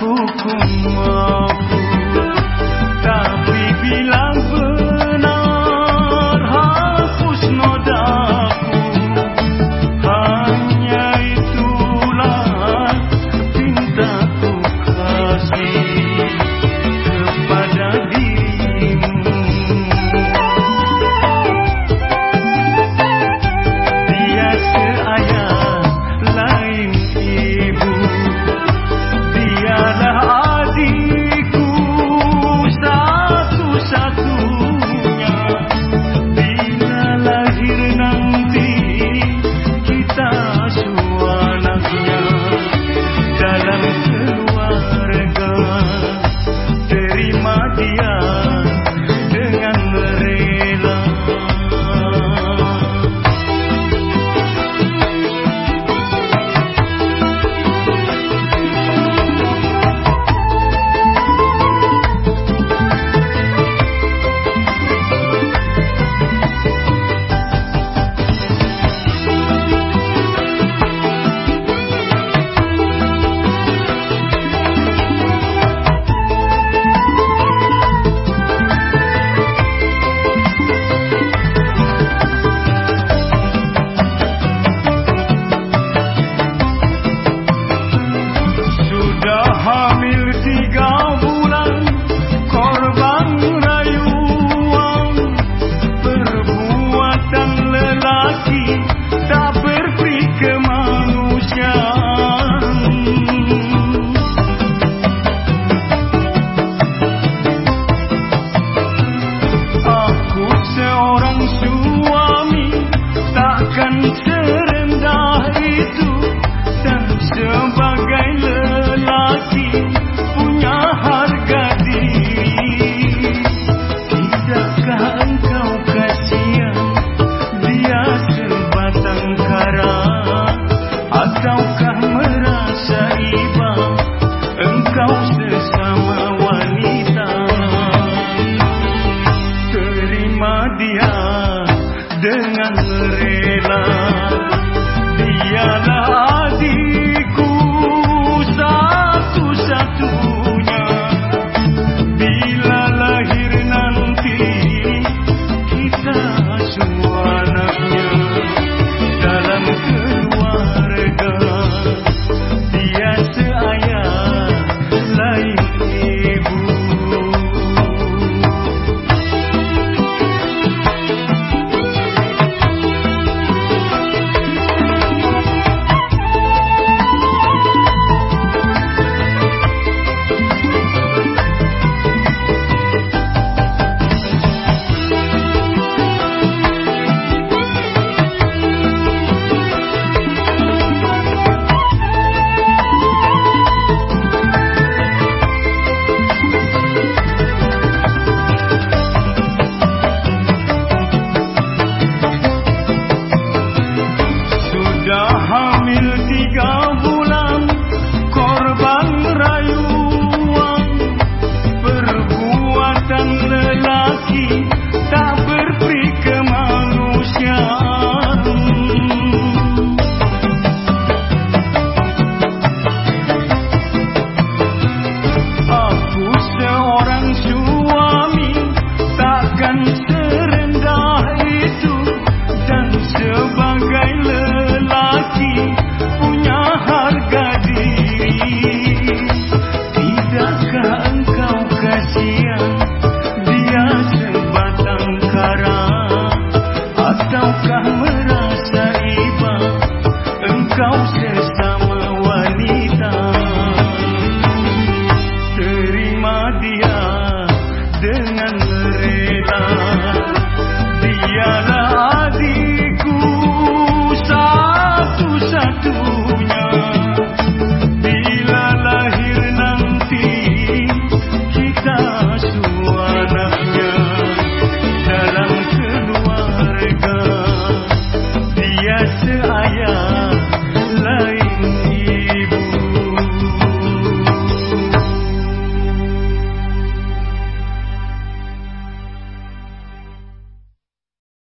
hukum Allah